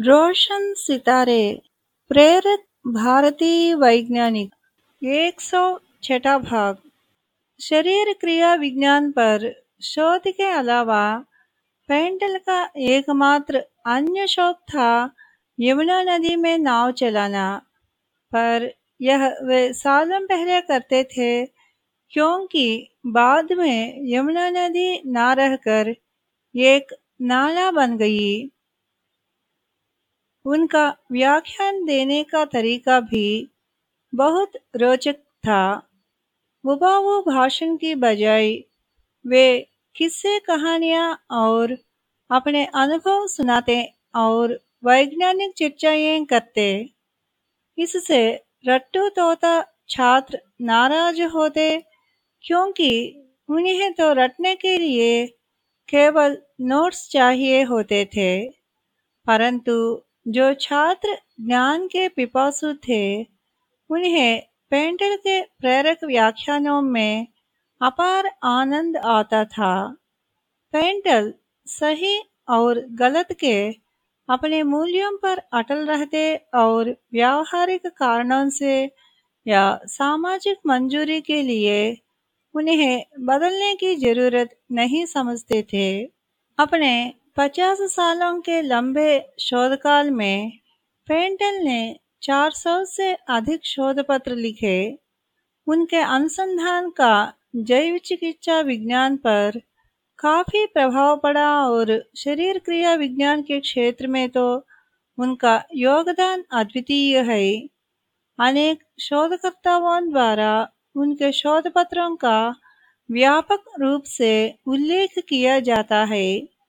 रोशन सितारे, प्रेरित भारतीय वैज्ञानिक, एक सौ छठा भाग। शरीर क्रिया विज्ञान पर शोध के अलावा पेंटल का एकमात्र अन्य शौक था यमुना नदी में नाव चलाना, पर यह वे सालों पहले करते थे, क्योंकि बाद में यमुना नदी ना रहकर एक नाला बन गई। उनका व्याख्यान देने का तरीका भी बहुत रोचक था। उबाऊ भाषण की बजाय वे किस्से कहानियाँ और अपने अनुभव सुनाते और वैज्ञानिक चर्चाएँ करते। इससे रट्टू तोता छात्र नाराज़ होते, क्योंकि उन्हें तो रटने के लिए केवल नोट्स चाहिए होते थे। परंतु जो छात्र ज्ञान के पिपासु थे, उन्हें पेंटर के प्रेरक व्याख्यानों में अपार आनंद आता था। पेंटल सही और गलत के अपने मूल्यों पर अटल रहते और व्यावहारिक कारणों से या सामाजिक मंजूरी के लिए उन्हें बदलने की ज़रूरत नहीं समझते थे। अपने पचास सालों के लंबे शोधकाल में पेंटल ने 400 से अधिक शोध पत्र लिखे। उनके अनुसंधान का जैव चिकित्सा विज्ञान पर काफ़ी प्रभाव पड़ा और शरीर क्रिया विज्ञान के क्षेत्र में तो उनका योगदान अद्वितीय है। अनेक शोधकर्ताओं द्वारा उनके शोध पत्रों का व्यापक रूप से उल्लेख किया जाता है।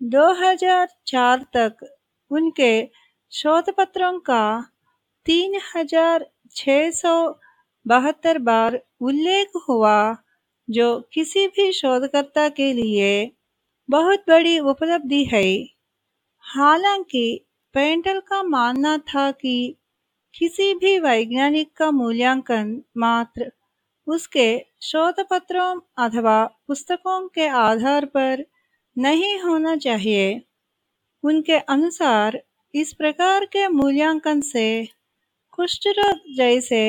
2004 तक उनके शोध पत्रों का तीन हज़ार सौ बहत्तर बार उल्लेख हुआ, जो किसी भी शोधकर्ता के लिए बहुत बड़ी उपलब्धि है। हालाँकि पेंटल का मानना था कि किसी भी वैज्ञानिक का मूल्यांकन मात्र उसके शोध पत्रों अथवा पुस्तकों के आधार पर नहीं होना चाहिए। उनके अनुसार इस प्रकार के मूल्यांकन से कुष्ठ रोग जैसे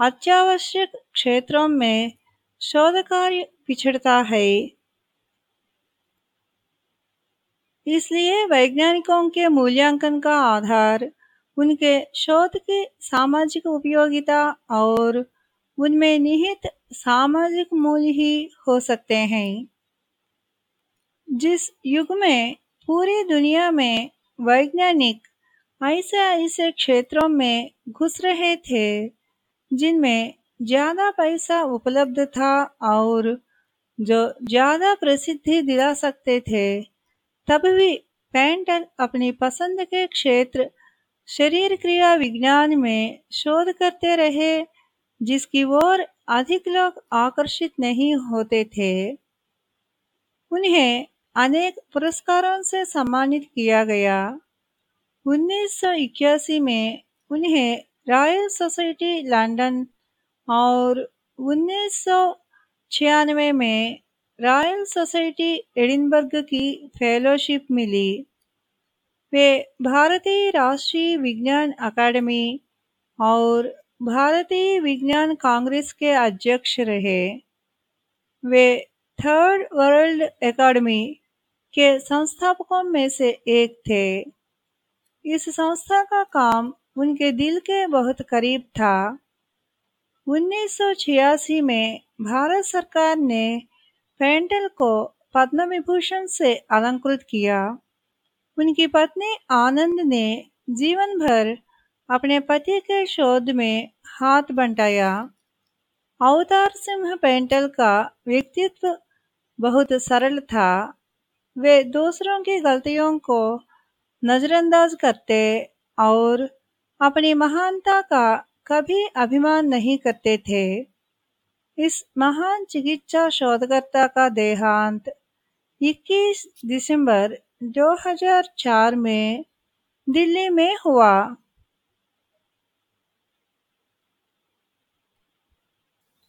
अत्यावश्यक क्षेत्रों में शोध कार्य पिछड़ता है। इसलिए वैज्ञानिकों के मूल्यांकन का आधार उनके शोध की सामाजिक उपयोगिता और उनमें निहित सामाजिक मूल्य ही हो सकते हैं। जिस युग में पूरी दुनिया में वैज्ञानिक ऐसे ऐसे क्षेत्रों में घुस रहे थे, जिनमें ज़्यादा पैसा उपलब्ध था और जो ज़्यादा प्रसिद्धि दिला सकते थे, तब भी पेंटल अपनी पसंद के क्षेत्र शरीर क्रिया विज्ञान में शोध करते रहे, जिसकी ओर अधिक लोग आकर्षित नहीं होते थे। उन्हें अनेक पुरस्कारों से सम्मानित किया गया। 1981 में उन्हें रॉयल सोसाइटी लंदन और उन्नीस में रॉयल सोसाइटी एडिनबर्ग की फेलोशिप मिली। वे भारतीय राष्ट्रीय विज्ञान अकादमी और भारतीय विज्ञान कांग्रेस के अध्यक्ष रहे। वे थर्ड वर्ल्ड एकेडमी के संस्थापकों में से एक थे। इस संस्था का काम उनके दिल के बहुत करीब था। 1986 में भारत सरकार ने पेंटल को पद्म विभूषण से अलंकृत किया। उनकी पत्नी आनंद ने जीवन भर अपने पति के शोध में हाथ बंटाया। अवतार सिंह पेंटल का व्यक्तित्व बहुत सरल था। वे दूसरों की गलतियों को नजरअंदाज करते और अपनी महानता का कभी अभिमान नहीं करते थे। इस महान चिकित्सा शोधकर्ता का देहांत 21 दिसंबर 2004 में दिल्ली में हुआ।